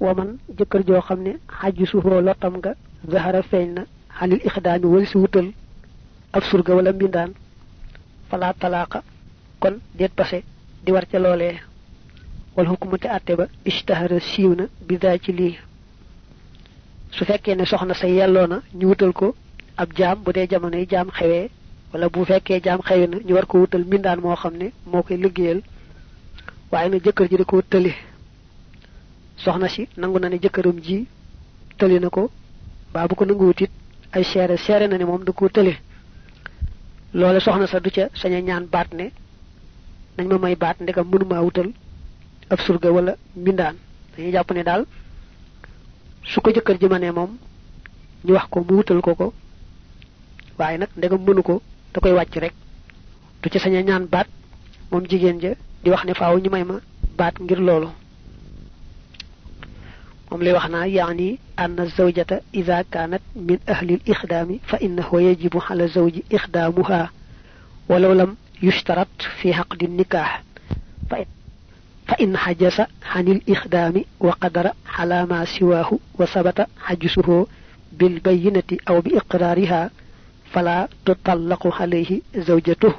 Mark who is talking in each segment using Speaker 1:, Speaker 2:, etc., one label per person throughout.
Speaker 1: waman jëkkër joo xam ne xajju suufoo lottam nga zahara feeñ na xalil ixdaami wal si wutal ab surga wala mbindaan fala talaqa kon deet passé di war ca loolee wal hukumate atte ba ishtahara siiw na bidaa ci lii su fekkee ne soxna sa yelloo na ñu wutal ko ab jaam bu dee jamono yi jaam xewee wala bu fekkee jaam xewe na ñu war ko wutal mbindaan moo xam ne moo koy liggéeyal waaye na jëkkër ji da ko tëli soxna si nangu na ne jëkkëram ji tëli na ko baa bu ko nanguwut it ay seere seere na ne moom da ko soxna sa du ca saña ñaan baat ne nañ ma may baat ndegam mënumaa wutal ab surga wala mbindaan. Dañuy jàpp ne daal su ko jëkkër ji ma ne moom ñu wax ko mu wutal ko ko waaye nag ndegam mënu ko da koy wàcc rek. Du ci saña ñaan baat moom jigéen ja di wax ne faaw ñu may ma baat ngir loolu مم لي وخنا يعني ان الزوجه اذا كانت من أهل الاخدام فانه يجب على الزوج اخدامها ولو لم يشترط في عقد النكاح فإن حجس عن الإخدام وقدر على ما سواه وثبت حجسه بالبينة أو بإقرارها فلا تطلق عليه زوجته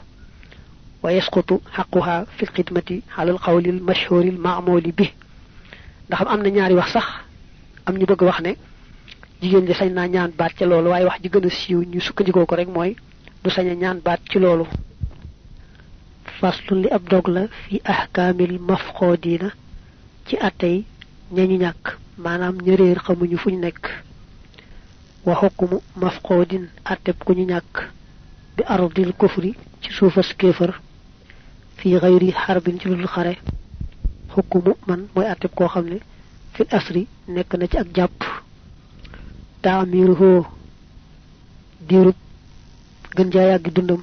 Speaker 1: ويسقط حقها في الخدمة على القول المشهور المعمول به ndax am na ñaari wax sax am ñu bëgg wax ne jigéen ji sañ naa ñaan baat ci loolu waaye wax ji gën a siiw ñu sukkandikoo ko rek mooy du sañ a ñaan baat ci loolu faslu li ab dog la fi ahkaamil mafqoodina ci attey ñañu ñàkk maanaam ñëréer xamuñu fuñ nekk wa xukmu mafqoodin atteb ku ñu ñàkk bi ardil kufri ci suufas kéefër fi xayri xarbin ci ludul xare xukmu man mooy atteb koo xam ne fil asri nekk na ci ak jàpp. Taamiruhoo diirub gën jaa yàggi dundam.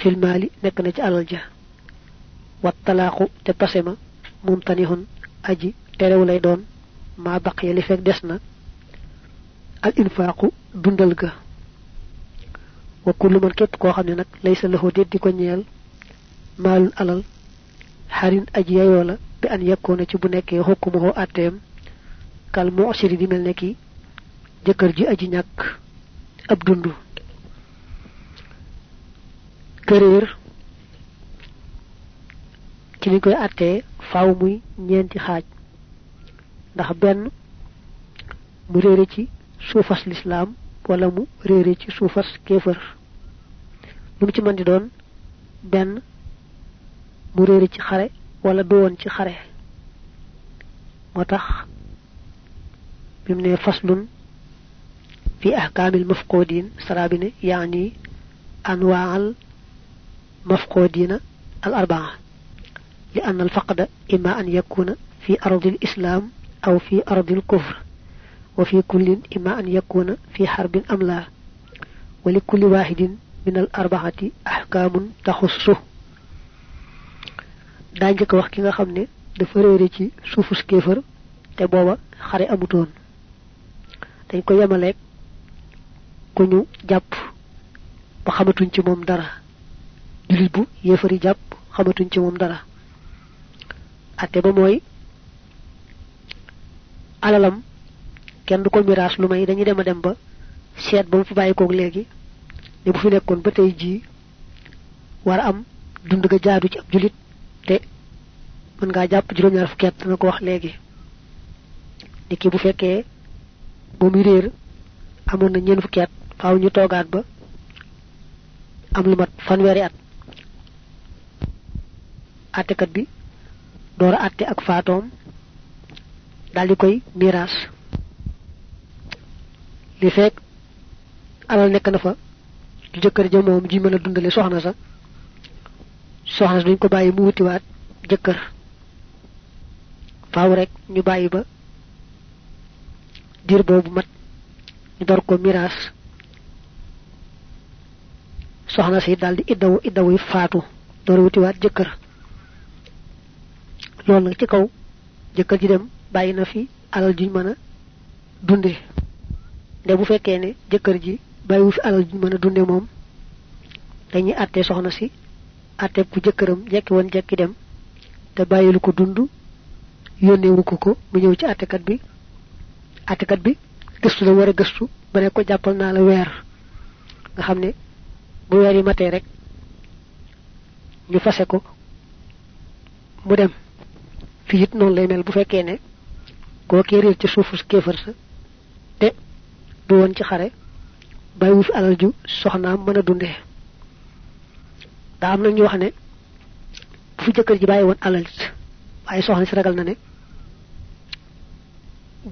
Speaker 1: Filmaali nekk na ci alal ja. Wat talaaxu te pase ma mumtanihun aji terew lay doon. Maa baqiya li fekk des na. Al infaaqu dundal ga. Wa kullu man képp koo xam ne nag laysa lahu déet di ko ñeel maalul alal xarin aji yayoo la bi an yekkoona ci bu nekkee xukkumaxoo kal moo siri di mel ne ki ji aji ñàkk ab dund. Këréer ci liñ koy àttee faaw muy ñeenti xaaj ndax benn mu réere ci suufas lislaam wala mu réere ci lu ci mën di doon bu réere ci xare wala du woon ci xare moo tax bim ne faslun fi ahkaamil mafqoodiin saraabi ne yaani anwaal mafqudina al arbaa li an al faqda imma an yakuna fi ardi al islam aw fi ardi al kufr wa fi kullin وفي كل إما أن يكون في wa li kulli wahidin min al arbaati أحكام takhussuhu daa njëkk wax ki nga xam ne dafa réere ci suufus kéefër te booba xare amutoon. Dañ ko yemaleeg ku ñu jàpp ba xamatuñ ci moom dara. Jullit bu jàpp xamatuñ ci moom dara. Ate ba mooy alalam kenn du ko miraas lu may dañuy dem dem ba seet ba mu fi bàyyi koog léegi ne bu fi nekkoon ba tey jii war am dund ga jaadu ci ab jullit te mën ngaa jàpp juróom-ñaar fukki at ko wax léegi. Niki bu fekkee ba muy réer amoon na ñeent fukki at faaw ñu toogaat ba am lu mat fanweeri at. Àttekat bi door a àtte ak faatoom daal di koy miraas. Li fekk alal nekk na fa ju jëkkër ja moom ji mën a dundale soxna sa soxna duñ ko bàyyi mu wutiwaat jëkkër. Faaw rek ñu bàyyi ba diir boobu mat ñu door ko miraas. Soxna si daal di iddawu iddawu yi faatu door wutiwaat jëkkër. Loolu nag ci kaw jëkkër ji dem bàyyi na fi alal juñ mën a dunde. Nde bu fekkee ne jëkkër ji bàyyiwu fi alal juñ mën a dunde moom dañuy àttee soxna si àttee ku jëkkëram jekki woon jekki dem te bàyyilu ko dund yónneewu ko ko mu ñëw ci bi. Attekat bi gëstu la war a gëstu ba ne ko jàppal naa la weer. Nga xam ne bu weer yi matee rek ñu fase ko mu dem. Fi it noonu lay mel bu fekkee ne koo kéeréel ci suufu kéefar sa te du woon ci xare bàyyiwu fi alal ju da am na ñu wax ne fu jëkkër ji bàyyi woon alal waaye soxna si ragal na ne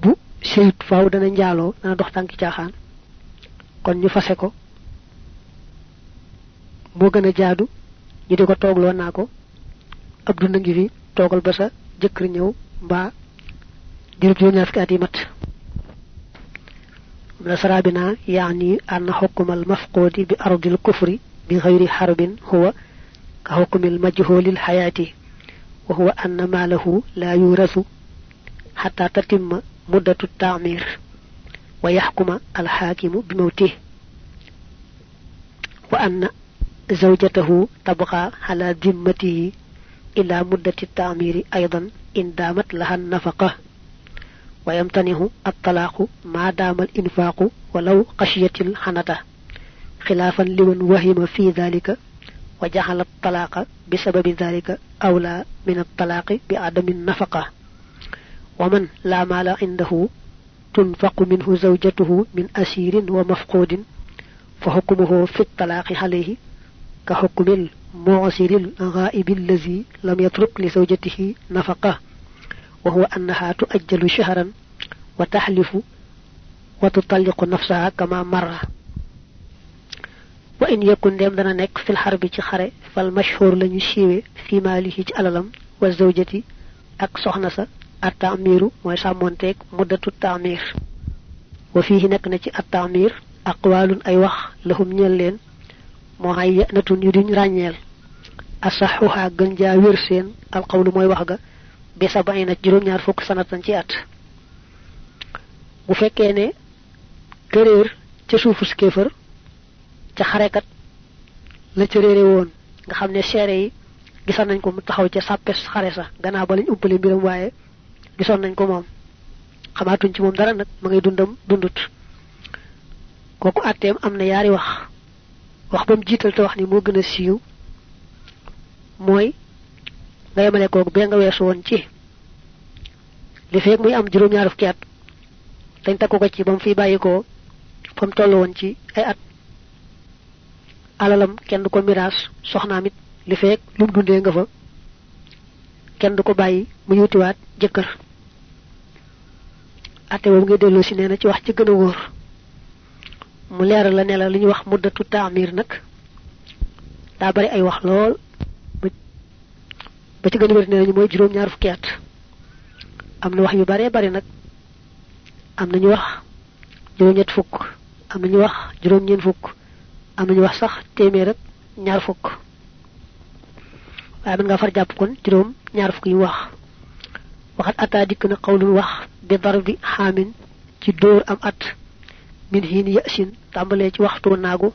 Speaker 1: bu seyit faaw dana njaaloo dana dox tànki caaxaan. Kon ñu fase ko. Moo gën a jaadu ñu di ko toogloo naa ko. Ab dund ngi fi toogal ba sa jëkkër ñëw mbaa dirub juróom ñaar fukki at yi mat. La saraabina yaani an xukkumal mafqoodi bi ardil kufri. بغير حرب هو كحكم المجهول الحياة وهو أن ماله لا يورث حتى تتم مدة التعمير ويحكم الحاكم بموته وأن زوجته تبقى على ذمته إلى مدة التعمير أيضا إن دامت لها النفقة. ويمتنه الطلاق ما دام الإنفاق ولو قشية الحنطة. خلافا لمن وهم في ذلك وجعل الطلاق بسبب ذلك أولى من الطلاق بعدم النفقة. ومن لا مال عنده تنفق منه زوجته من أسير ومفقود فحكمه في الطلاق عليه كحكم المعسر الغائب الذي لم يترك لزوجته نفقة وهو أنها تؤجل شهرا وتحلف وتطلق نفسها كما مر. وإن يكن ديم دانا نيك في الحرب ci xare fal mashhur lañu siiwe fi malihi ci alalam wa zawjati ak soxna sa at-ta'miru moy samontek muddatu ta'mir wa fihi nek na ci at-ta'mir aqwalun ay wax lahum ñel leen muhayyanatun yu duñ ragnel asahuha gën ja wër seen al qawlu moy wax ga bi sabayna juroom ñaar fukk sanatan ci at bu fekkee ne këréer ca suufu kéefër ca xarekat la ca réere woon. nga xam ne seere yi gisoon nañ ko mu taxaw ca sàppes xare sa gannaaw ba lañ umpale mbiram waaye gisoon nañ ko moom. Xamaatuñ ci moom dara nag ma ngay dundam dundut. Kooku atteem am na yaari wax. Wax ba mu jiital te wax ni moo gën a siiw mooy nga yemale kooku bee nga weesu woon ci li feeg muy am juróom ñaar fukki at dañ takku ko ci bam fi bayiko fam tollu won ci ay at alalam kenn du ko mirage soxnaam it li feek lum dundé nga fa. Kenn du ko bayyi mu yutiwaat jëkkër. Até boobu nga delloo si nee ci wax ci gën a wóor. Mu leeral la ne la li ñu wax muddatu bari ay wax lool. Ba ci gën a wér nee nañu mooy juróom ñaar fukki at. Am wax yu bare bari nag. Am nañu wax ñett fukk. Am nañu wax juróom ñeen fukk am nañu wax sax téeméer ak ñaar fukk. Waaye nga far jàpp kon juróom ñaar fukk yi wax. Waxat dikk na wax bi darbi xaamin ci dóor am at. Min hiin yasin tàmbalee ci waxtu naagu.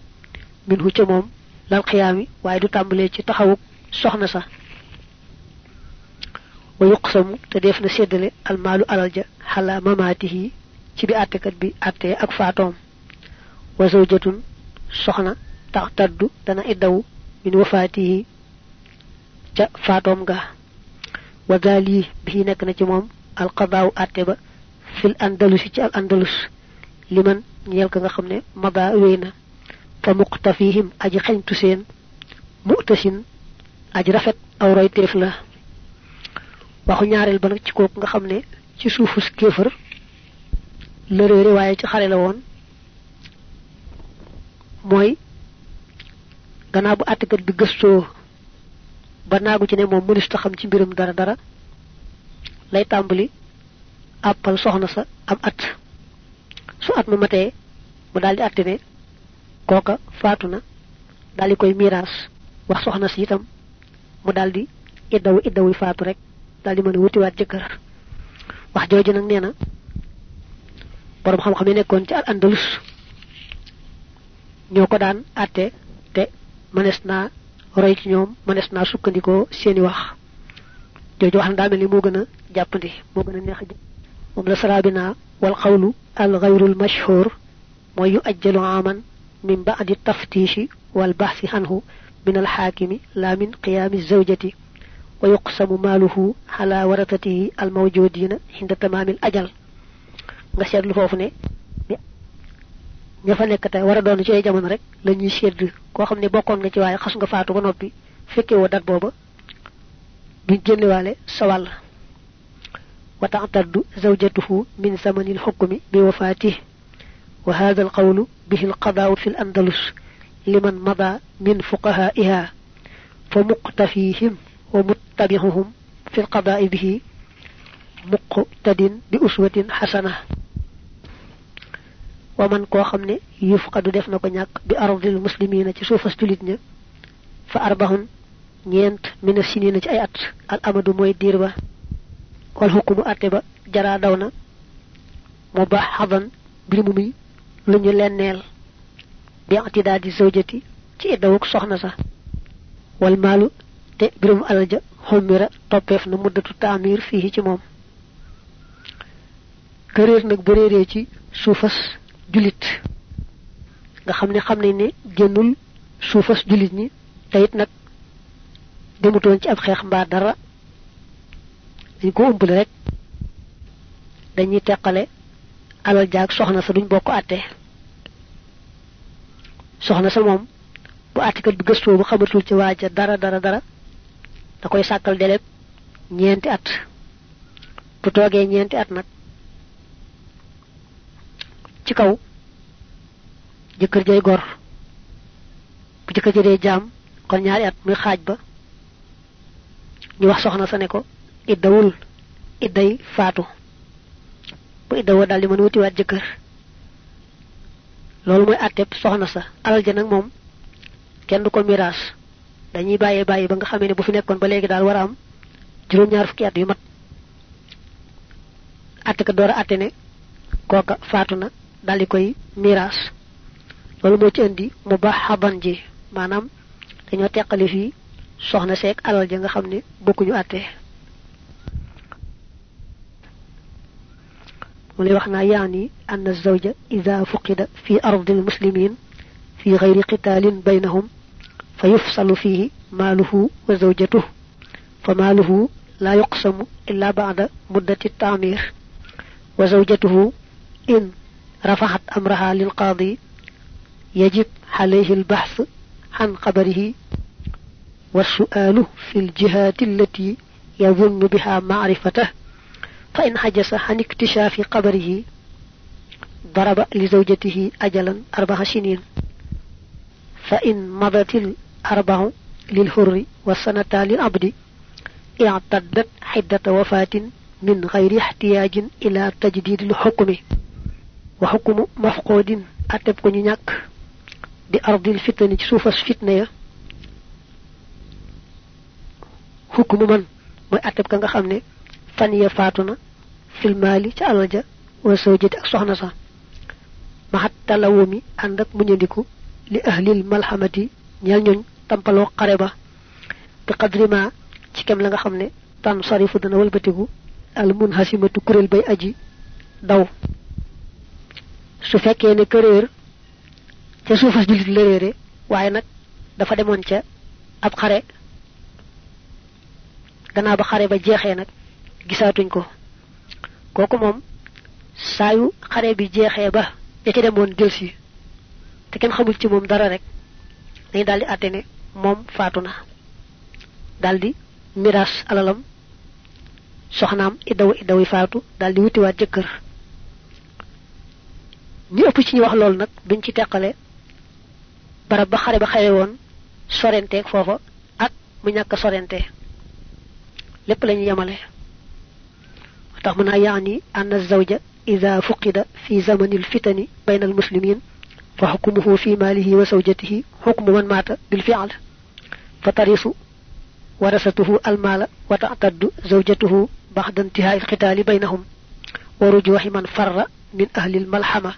Speaker 1: Min hu ca moom lal xiyaami waaye du tàmbalee ci taxawuk soxna sa. Wa yuqsamu te def na séddale almaalu alal ja xala mamaatihi ci bi kat bi atté ak fatom wa zawjatun soxna tax taddu dana iddaw min wafatihi ca fatom ga wa dali bi nek na ci mom al qada'u atté ba fil andalus ci al andalus liman ñeel ka nga xamne maba weyna fa muqtafihim aji xañtu seen mu'tasin aji rafet aw roy teef la waxu ñaarel ba nak ci koku nga xamne ci suufus kéefër la réere waaye ci xale la woon mooy gannaaw bu àttekat bi gëstoo ba naagu ci ne moom mënista xam ci mbirum dara dara lay tàmbali àppal soxna sa am at. Su at ma matee mu daldi àtte ne kooka faatu na daldi koy miraas wax soxna si itam mu daldi iddawu iddawu faatu rek daldi mën a wutiwaat jëkkër. Wax na borom xam-xam yi nekkoon ci al andalus ñoo ko daan atte te mënees naa roy ci ñoom mënees naa sukkandikoo seeni wax jooju wax na daa ni moo gën a jàppandi moo gën a neex moom la sarabina wal qawlu al ghayrul mashhur mooy yu ajjalu aman min ba'di taftishi wal bahsi anhu من الحاكم لا من قيام الزوجة ويقسم ماله على ورثته الموجودين عند تمام الأجل nga seetlu foofu ne ña fa nekk tey war a doon ci ay jamono rek la ñuy sedd koo xam ne bokkoon nga ci waaye xas nga faatu ba noppi fekkee woo dat booba duñ génnewaale sa wàll wa ta'taddu zawjatuhu min zamanil hukmi bi wafatih wa hadha al bihi al fi al-andalus liman mada min fuqahaiha fa muqtafihim wa muttabi'uhum fi alqada'i bihi muqtadin bi uswatin hasana ومن كو خمني يفقد ديف نكو نياك بارض المسلمين تي سوفا ستوليت نيا فاربهن نينت من السنين تي ايات الامد موي ديربا والحكم اتبا جرا داونا مباحظا بلمومي لنيو لنيل باعتداد زوجتي تي داوك سخنا سا والمال تي بروم الجا خمرا توبيف نمدت تامير فيه تي موم كرير نك بريري تي سوفاس julit. Nga xam ne xam nañ ne génnul suufas julit ñi te it nag demutoon ci ab xeex mbaa dara. Dañ ko umpale rek. Dañuy teqale alal jaag soxna sa duñ bokk àtte soxna sa moom bu àttikat bi gëstoo bu xamatul ci waaja dara dara dara da koy sàkkal deleb ñeenti at. Bu toogee ñeenti at nag ci kaw. Jëkkër jay gor. Bu jëkkër ja dee jaam kon ñaari at muy xaaj ba ñu wax soxna sa ne ko iddawul idday faatu. Bu iddawo daldi mën wutiwaat jëkkër. Loolu mooy atteb soxna sa. Alal ja nag moom kenn du ko miraas. Dañuy bàyyee bàyyi ba nga xamee ne bu fi nekkoon ba léegi daal war am juróom ñaar fukki at yu mat. Atte ka door a atte ne na daal di koy miraas loolu moo ci indi mu baax xaban ji. Maanaam dañoo teqali fii soxna seek alal ja nga xam ne bokkuñu atte ولوحنا يعني أن الزوج إذا فقد في أرض المسلمين في غير قتال بينهم فيفصل فيه ماله وزوجته فماله لا يقسم إلا بعد مدة التعمير وزوجته إن رفعت أمرها للقاضي. يجب عليه البحث عن قبره والسؤال في الجهات التي يظن بها معرفته. فإن حجس عن اكتشاف قبره ضرب لزوجته أجلا أربع سنين. فإن مضت الأربع للحر والسنتان للعبد اعتدت حدة وفاة من غير احتياج إلى تجديد الحكم. wa hukmu mafqudin atep ko ñu di ardil fitna ci suufas fitna ya. Hukmu man moy atep ka fania xamne fan ya fatuna fil mali ci alal ja wa sawjati ak soxna sa. Ma hatta li ahli malhamati ñal ñoñ tampalo xare ba. Bi qadri ma ci kem la nga kurel bay aji daw su fekkee ne këréer ca suufas julit la réere waaye nag dafa demoon ca ab xare. Gannaaw ba xare ba jeexee nag gisaatuñ ko. Kooku moom saayu xare bi jeexee ba ya ci demoon delsi te kenn xamul ci moom dara rek dañu daldi àtte ne moom faatu na. Daldi miras alalam soxnaam iddaw iddawi faatu daldi wutiwaat jëkkër ñu ëpp ci ñu wax loolu nag duñ ci teqale barab ba xare ba xewe woon sorenteeg foofa ak mu ñàkk sorente. Lépp lañu yemale. تغمنا يعني أن الزوج إذا فقد في زمن الفتن بين المسلمين فحكمه في ماله وزوجته حكم من مات بالفعل فترث ورثته المال وتعتد زوجته بعد انتهاء القتال بينهم ورجوح من فر من أهل الملحمة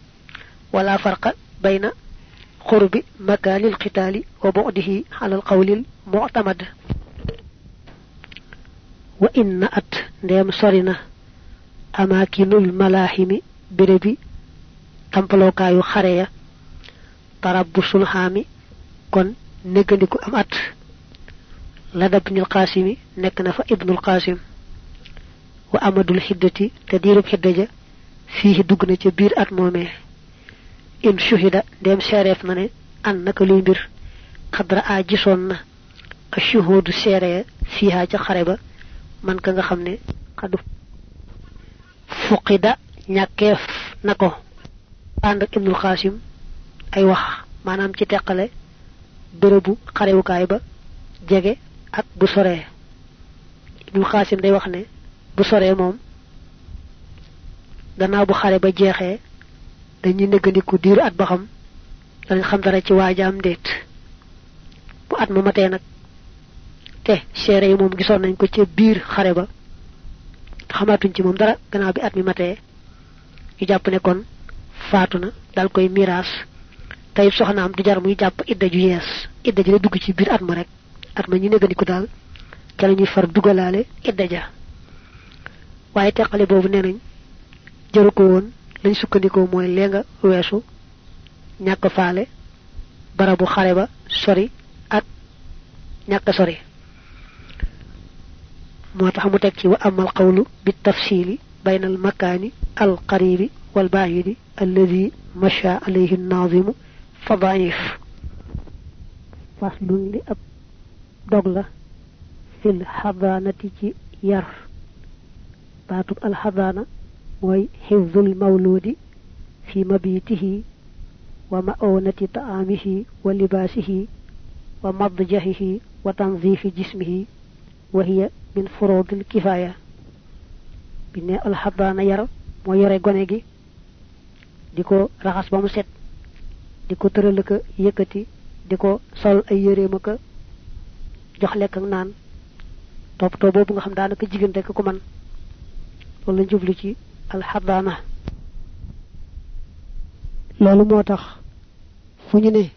Speaker 1: ولا فرق بين قرب مكان القتال وبعده على القول المعتمد. وإن ات نيم سرنا أماكن الملاحم بربي تمبلوكا يخريا ترب سلحامي كن نجنك أمأت. لدى ابن القاسم نكنف فابن القاسم. وأمد الحدة تدير الحدة فيه دقنة بير ات أتمومي in shuhida dem sereef na ne an naka luy mbir. Xadra a gisoon na a shuhudu seere fiha ca xare ba man ka nga xam ne xadu fuqida ñàkkeef na ko. Ànd ak ibnul qasim ay wax maanaam ci teqale bérébu xarewukaay ba jege ak bu soree. Ibnul qasim day wax ne bu soree moom gannaaw bu xare ba jeexee dañuy neggandiku diiru at ba xam dañ xam dara ci waajaam déet. Bu at ma matee nag te seere yi moom gisoon nañ ko ca biir xare ba xamaatuñ ci moom dara gannaaw bi at mi matee ñu jàpp ne kon faatu na dal koy miraas. Tey soxnaam du jar muy jàpp idda ju yees idda ji la dugg ci biir at ma rek. At ma ñu neggandiku daal ca la ñuy far dugalaale idda ja. Waaye teqale boobu nee nañ jaru ko woon lañ sukkandikoo mooy lee nga weesu ñàkk faale barabu xare ba sori ak ñàkk sori moo tax mu teg ci wa amal qawlu bi tafsili bayna al makaani al qaribi wal baidi alladi masha alayhi nazimu fa daif faslun li ab dog la fil xadaanati ci yar baatub alxadaana mooy xifdul mawludi fi mabitihi wa ma'onati ta'amihi wa libasihi wa madjahihi wa tanzifi jismihi wa hiya min furudil kifaya bi ne alxadaana yar moo yore gone gi di ko raxas ba mu set di ko tëral ka yëkkati di ko sol ay yëreem ka jox lekk ak naan toppatoo boobu nga xam daanaka jigéen rek ko man loolu la jublu ci alxadaana loolu moo tax fu ñu ne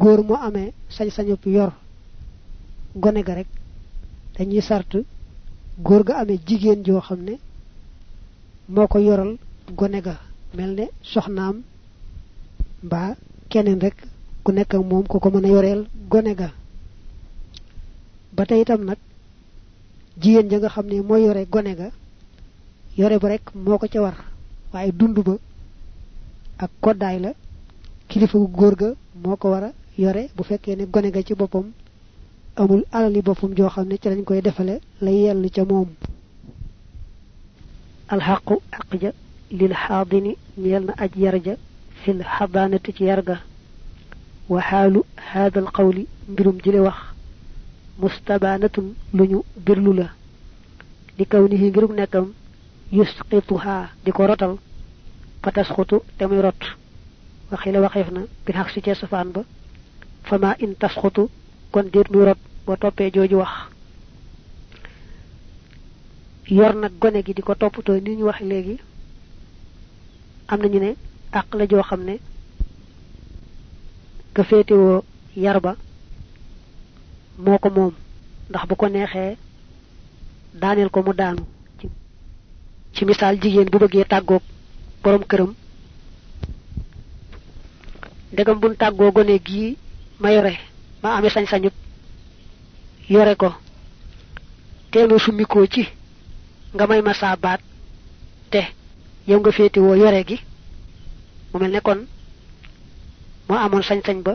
Speaker 1: góor moo amee sañ-sañu yor gone ga rek dañuy sart góor ga amee jigéen joo xam ne moo ko yoral gone ga mel ne soxnaam mbaa keneen rek ku nekk ak moom ga. Ba tey itam nag jigéen ja nga xam ne yore gone ga yore ba rek moo ko ca war waaye dund ba ak koddaay la kilifa gu góor ga moo ko yore bu fekkee ne gone ga ci boppam amul alali boppam joo xam ne ci lañ koy defale lay yell ca moom alxaqu aq ja lil xaadini ñeel na aj yar ja fil xadaanati ci yarga wa xaalu haada al qawli mbirum jile wax mustabaanatun lu ñu birlu la li kaw nekkam yusqituha di ko rotal tasxutu te muy rot waxi la waxeef na bi xaq ca safaan ba fama in tasxutu kon déet muy rot boo toppee jooju wax yor nag gone gi di ko toppatoo ni ñu wax léegi am nañu ne àq la joo xam ne ka yar ba moo ko ndax bu ko neexee daaneel ko mu daanu ci misaal jigéen bu bëggee tàggoog borom këram ndegam buñ tàggoo gone gii ma yore ma amee sañ-sañut yore ko summikoo ci nga may ma saa baat te yow nga féetewoo yore gi. Mu mel ne kon moo amoon sañ-sañ ba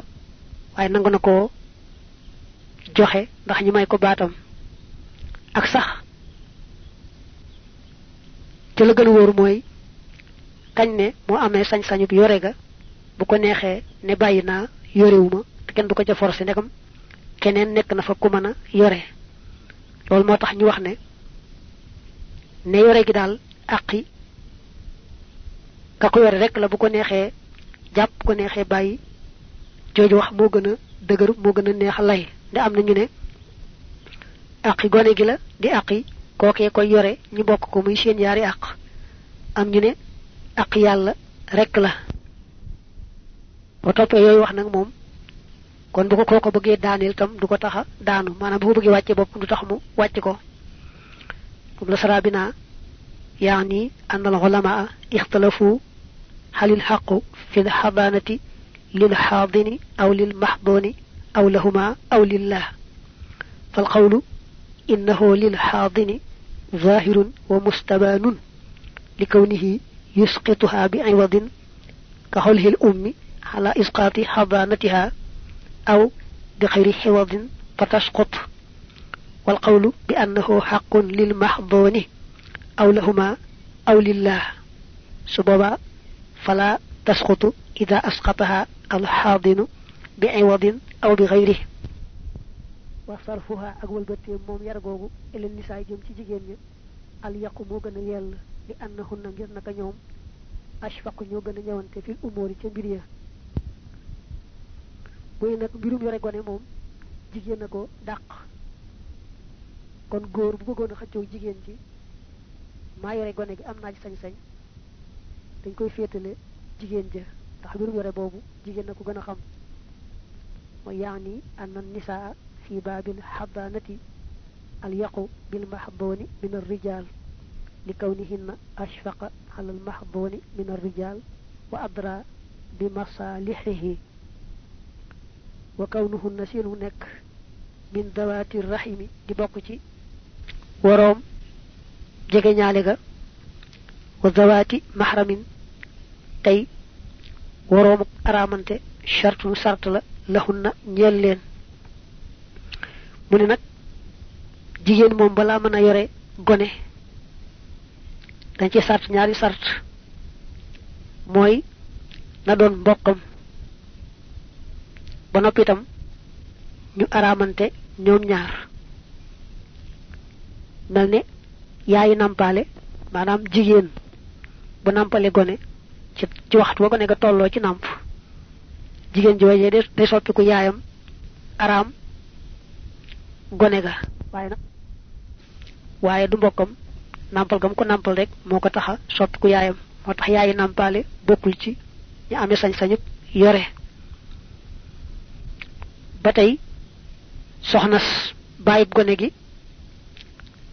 Speaker 1: waaye nangu na ko joxe ndax may ko baatam. Ak sax ci la gën wóor mooy kañ ne moo amee sañ-sañu yore ga bu ko neexee ne bàyyi naa yorewuma te kenn du ko ca forcé ndegam keneen nekk na fa ku mën a yore. Loolu moo tax ñu wax ne ne yore gi daal àqi ka ko yore rek la bu ko neexee jàpp ko neexee bàyyi jooju wax moo gën a dëgër moo gën a neex lay. Am na ñu ne àqi gone gi la di àqi kookee koy yore ñu bokk ko muy seen yaari àq am ñu ne àq yàlla rek la ba toppee yooyu wax nag moom kon bu ko kooko bëggee daaneel tam du ko taxa daanu maanaam bu ko bëggee wàcce bopp du tax mu wàcc ko nasara bina يعني أن العلماء اختلفوا هل الحق في الحضانة للحاضن أو للمحضون أو لهما أو لله فالقول إنه للحاضن ظاهر ومستبان لكونه يسقطها بعوض كحله الأم على إسقاط حضانتها أو بغير حوض فتسقط والقول بأنه حق للمحضون أو لهما أو لله. سببا فلا تسقط إذا أسقطها الحاضن بعوض أو بغيره. wa sarfuha ak wëlbateem moom yar googu ilal nisaay jëm ci jigéen ñi al yaqu moo gën a yell li annahunna ngir naka ñoom ashfaqu ñoo gën a ñawante fil umóori ca mbir ya. Muy nag mbirum yore gone mom jigéen a ko dàq. Kon góor bu bëggoon a xëccoo jigéen ci maa yore gone gi am naa ci sañ-sañ dañ koy féetale jigéen ja. Ndax mbirum yore boobu jigéen na ko gën a xam. Mooy yaa annan nisaa fi baabil xabaanati اليق بالمحضون من الرجال لكونهن أشفق على المحضون من الرجال وأدرى بمصالحه. وكونهن سين نك من ذوات الرحم دي وروم جيغي ñaale وذوات محرم. تي وروم أرامنته شرط شرط لهن leen mu ne nag jigéen moom yore gone dañ ci sart ñaari sart. Mooy na doon mbokkam. Ba noppi itam ñu araamante ñoom ñaar. Mel ne bu nampale gone ci ci waxtu ba gone ga tolloo ci namp jigéen joojee day soppiku yaayam araam gone ga. Waaye nag waaye du mbokkam. Nampal gam ko nampal rek moo taxa soppi ku yaayam. Moo tax yaayi nampale bokkul ci ñu amee sañ-sañu yore. Ba tey soxnas bàyyib gone gi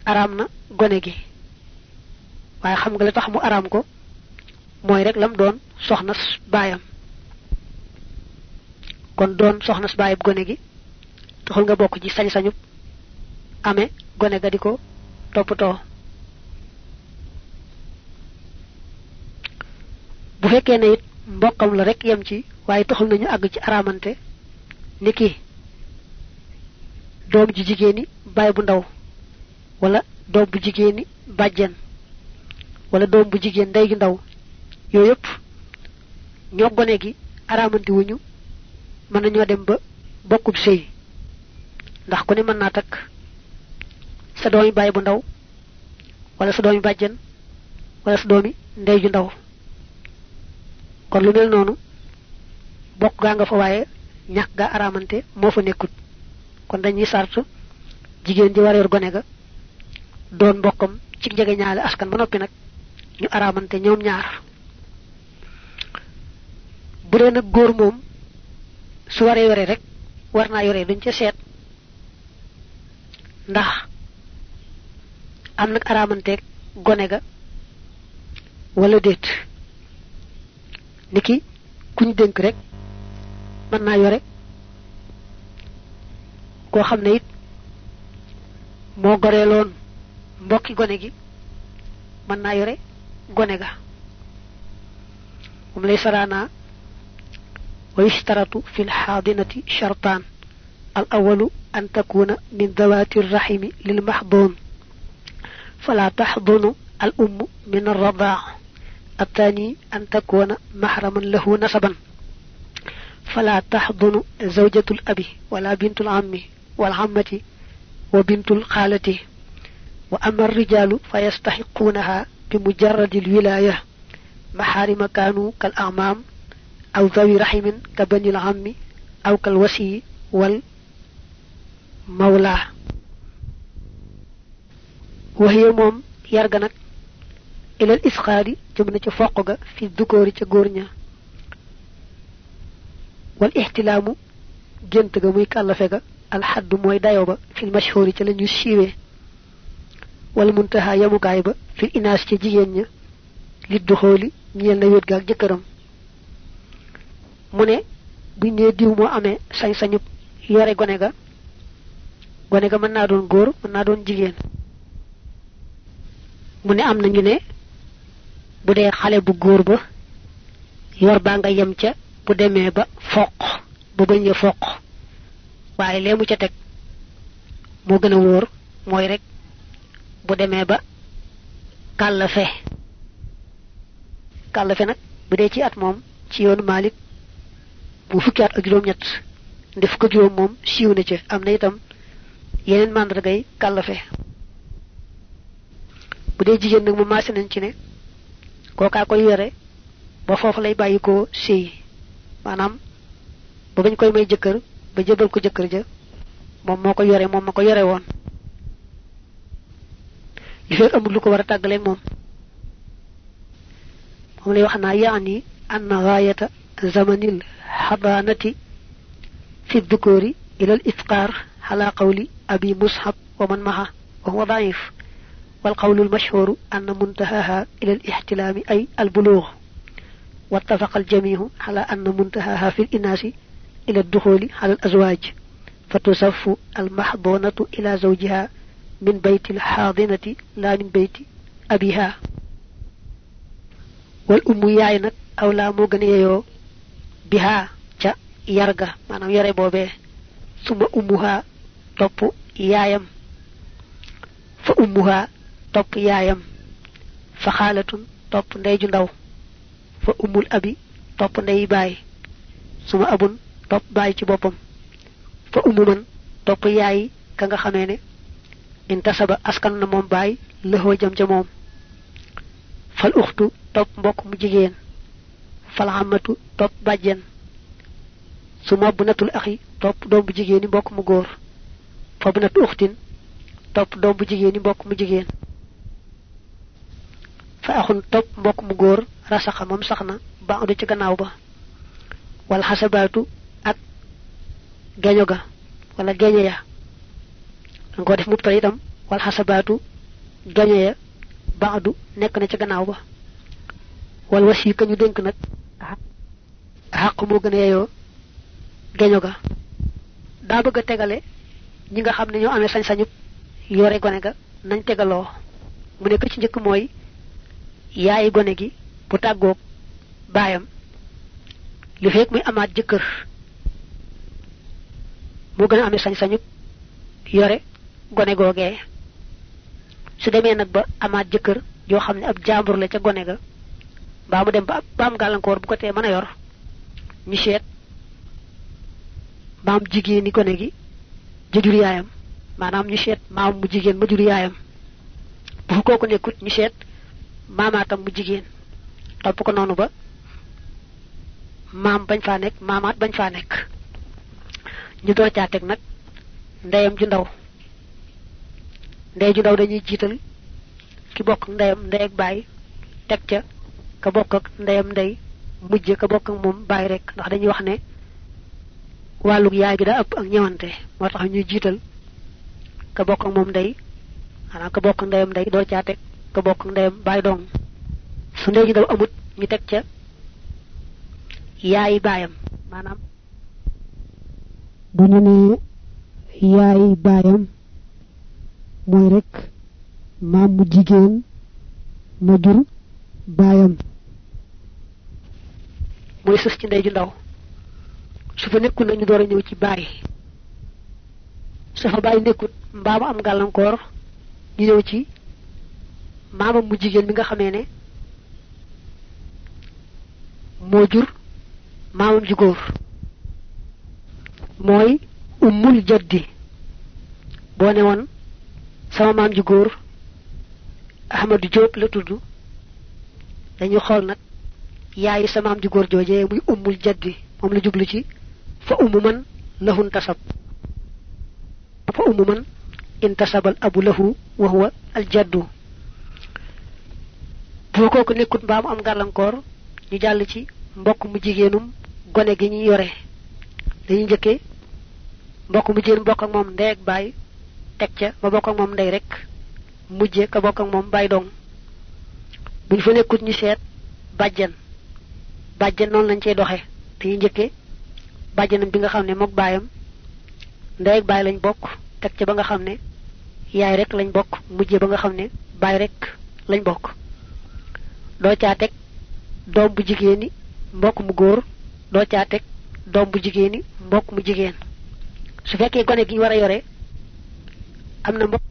Speaker 1: araam na gone gi. Waaye xam nga la tax mu ko? Rek lam doon soxnas baayam. Kon doon soxnas bàyyib gi taxul nga bokk ci sañ-sañu amee gone ga di ko toppatoo. Bu fekkee ne it mbokkam la rek yem ci waaye taxul nañu àgg ci araamante niki doom ji jigéeni baay bu ndaw wala doom bu bàjjen wala doom bu jigéen ndey gi ndaw yooyu yëpp ñoo gone gi araamante wuñu mën nañoo dem ba bokkub sëy ndax ku ne mën naa takk sa doomi baay bu ndaw wala sa doomi bàjjen wala sa doomi ndey ju ndaw. Kon lu mel noonu bokk gaa nga fa waaye ñàkk gaa araamante moo fa nekkut. Kon dañuy sart jigéen ji wareer gone ga doon mbokkam ci njege ñaale askan ba noppi nag ñu araamante ñoom ñaar. Bu dee nag góor moom su waree yore rek war naa duñ ca seet ndax am nag araamanteeg gone ga wala déet niki kuñ dénk rek mën naa yore koo xam ne it moo goreeloon mbokki gone gi mën naa yore gone ga moom lay saraana wa yushtaratu fi lxaadinati shartaan awalu an takuna min dawaati rraximi lilmaxdoon فلا تحضن الأم من الرضاع. الثاني أن تكون محرما له نسبا. فلا تحضن زوجة الأب ولا بنت العم والعمة وبنت الخالة. وأما الرجال فيستحقونها بمجرد الولاية. محارم كانوا كالأعمام أو ذوي رحم كبني العم أو كالوسي والمولى وهي موم yarga nak ilal isqaadi jëm na ci foq ga fi dukóori ca góor ña wal ihtilaamu gént ga muy kàllafe ga alxaddu mooy dayo ba fil mashhuri ca la ñu siiwee wala muntaha yamukaay ba fi inaas ci jigéen ña li du xooli ñeel na wét gaag jëkkëram mu ne buñ nee diw moo amee sañ-sañu yore gone ga gone ga mën naa doon góor mën naa doon jigéen. Mu ne am nañu ne bu dee xale bu góor ba yor baa nga yem ca bu demee ba foq ba bañ ya foq. Waaye lee mu ca teg moo gën a wóor mooy rek bu demee ba kàllafe. Kàllafe nag bu dee ci at moom ci yoonu malik bu fukki at ak juróom ñett nde fukk juróom moom siiw na ca. Am na itam yeneen màndargay kàllafe bu dee jigéen nag mu maase nañ ci ne kookaa koy yore ba foofu lay bàyyi ko sëy maanaam ba bañ koy may jëkkër ba jëbal ko jëkkër ja moom moo ko yore moom ma ko yore woon li fekk amul lu ko war a tàggaleeg moom moom lay wax naa yaani ann gaayata zamanil xadaanati fi dukóori ila al ifqaar ala qawli أبي مصحب ومن معه وهو ضعيف. والقول المشهور أن منتهاها إلى الاحتلام أي البلوغ. واتفق الجميع على أن منتهاها في الإناث إلى الدخول على الأزواج. فتصف المحضونة إلى زوجها من بيت الحاضنة لا من بيت أبيها. والأم yaay أو لا مغنية بها gën a yeyoo يري ca yar ga topp yaayam fa xaalatun topp ndey ju ndaw fa umul abi topp ndey baay suma abun topp baay ci boppam fa umuman topp yaay ka nga xamee ne intasaba askan na moom baay lëxoo jam ca moom fal uxtu topp mbokk mu jigéen fal xamatu topp bàjjen su mob natul axi topp doom bu jigéeni mbokk mu góor fa bu natu uxtin topp doom bu jigéeni mbokk mu jigéen. Fa axun top mbokk mu góor rasaxa moom sax na baadu ci gannaaw ba. Wal xasabaatu ak geño ga wala geñe ya. Ko def mubtada itam wal xasabaatu geño ya baadu nekk na ci gannaaw ba. Wal wasi ka ñu dénk nag xaq moo gën a yeyoo geño ga. Daa bëgg a tegale ñi nga xam ne ñoo amee sañ-sañu yore gone ga nañ tegaloo. Mu nekk ci njëkk mooy yaay gone gi bu tàggoog baayam. Li fekk muy amaat jëkkër moo gën a sañ-sañu yore gone googee. Su demee nag ba amaat jëkkër joo xam ne ab jaambur la ca gone ga mu dem ba ba am gàllankoor bu ko tee mën yor ñu seet maam jigéen ni gone gi jëjur yaayam. Maanaam ñu seet maam mu jigéen ma jur yaayam. Bu kooku nekkut ñu seet maamaatam mu jigéen. Topp ko noonu ba maam bañ faa nekk, maamaat bañ faa nekk. Ñu door caa teg nag ndeyam ju ndaw. Ndey ju ndaw dañuy jiital ki bokk ndeyam, ndey ak bàyyi teg ca ka bokk ak ndeyam ndey, mujj ka bokk ak moom bàyyi rek. Ndax dañuy wax ne wàllug yaay gi daa ëpp ak ñëwante. moo tax ñuy jiital ka bokk ak moom ndey maanaam ka bokk ndeyam ndey door caa teg ka bokk ndeyam baay dong su ndey ji daw amut ñu teg ca yaayi baayam maanaam
Speaker 2: bu ñu nee yaayi baayam mooy rek maam mu jigéen ma jur baayam.
Speaker 1: mooy sës ci ndey ju ndaw su fa nekkul nañu door a ñëw ci baay su fa baay nekkut mbaa mu am gàllankoor ñu ñëw ci maamam mu jigéen bi nga xamee ne moo jur maamam ju góor. Mooy ummul jaddi. Boo ne woon sama maam ju góor ahmadu Diop la tudd. Dañuy xool nag yaayi sa maam ju góor joojee muy ummul jaddi moom la jublu ci fa ummu man lahun tasab fa ummu man intasabal abu lahu wa huwa al jaddu. Bu kooku nekkut mbaa mu am gàllankoor ñu jàll ci mbokk mu jigéenum gone gi mu jigéen mbokk ak moom ndey ak baay teg ca moom ndey rek mujje ka moom bay dong. Buñ fa nekkut ñu seet bàjjan bàjjan noonu lañ cey ñu bàjjanam bi nga xam ne moog baayam ndey ak baay lañ bokk teg ca ba nga xam ne yaay rek lañ bokk mujje ba nga xam ne baay rek lañ bokk. Doo caa teg doom bu jigéeni mbokk mu góor doo caa teg doom bu jigéeni mbokk mu jigéen. Su fekkee gone gi ñu war a yore am na mbokk